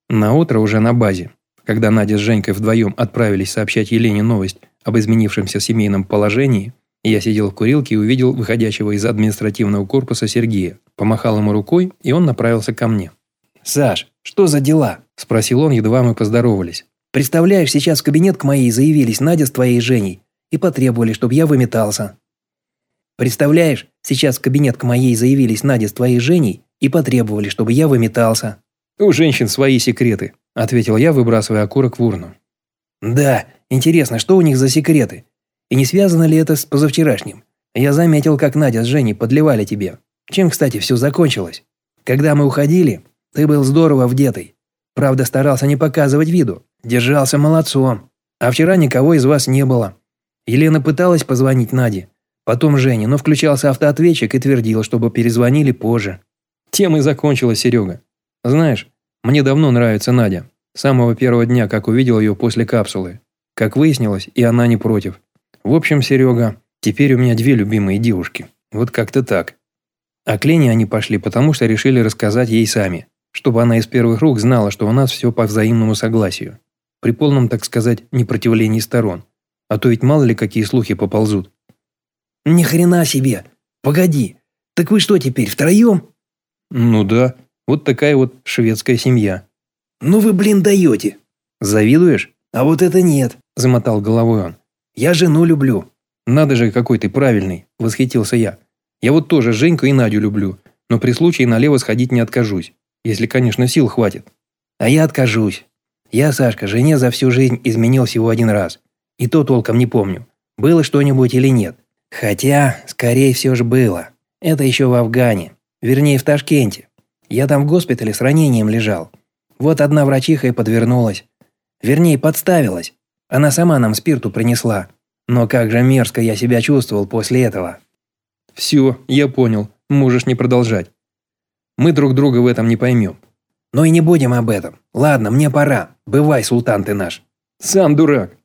На утро уже на базе, когда Надя с Женькой вдвоем отправились сообщать Елене новость об изменившемся семейном положении, я сидел в курилке и увидел выходящего из административного корпуса Сергея, помахал ему рукой, и он направился ко мне. «Саш, что за дела?» – спросил он, едва мы поздоровались. «Представляешь, сейчас в кабинет к моей заявились Надя с твоей Женей и потребовали, чтобы я выметался». «Представляешь, сейчас в кабинет к моей заявились Надя с твоей Женей и потребовали, чтобы я выметался». «У женщин свои секреты», – ответил я, выбрасывая окурок в урну. «Да, интересно, что у них за секреты? И не связано ли это с позавчерашним? Я заметил, как Надя с Женей подливали тебе. Чем, кстати, все закончилось? Когда мы уходили, ты был здорово вдетый. Правда, старался не показывать виду. Держался молодцом. А вчера никого из вас не было. Елена пыталась позвонить Наде. Потом Жене, но включался автоответчик и твердил, чтобы перезвонили позже. Тем и закончилась Серега. Знаешь, мне давно нравится Надя. С самого первого дня, как увидел ее после капсулы. Как выяснилось, и она не против. В общем, Серега, теперь у меня две любимые девушки. Вот как-то так. А к Лене они пошли, потому что решили рассказать ей сами, чтобы она из первых рук знала, что у нас все по взаимному согласию. При полном, так сказать, непротивлении сторон. А то ведь мало ли какие слухи поползут. Ни хрена себе! Погоди, так вы что теперь, втроем? Ну да, вот такая вот шведская семья. Ну вы, блин, даете. Завидуешь? А вот это нет, замотал головой он. Я жену люблю. Надо же, какой ты правильный, восхитился я. Я вот тоже Женьку и Надю люблю, но при случае налево сходить не откажусь, если, конечно, сил хватит. А я откажусь. Я, Сашка, жене за всю жизнь изменил всего один раз. И то толком не помню, было что-нибудь или нет. Хотя, скорее всего же было. Это еще в Афгане. Вернее, в Ташкенте. Я там в госпитале с ранением лежал. Вот одна врачиха и подвернулась. Вернее, подставилась. Она сама нам спирту принесла. Но как же мерзко я себя чувствовал после этого. Все, я понял. Можешь не продолжать. Мы друг друга в этом не поймем. Но и не будем об этом. Ладно, мне пора. Бывай, султан ты наш. Сам дурак.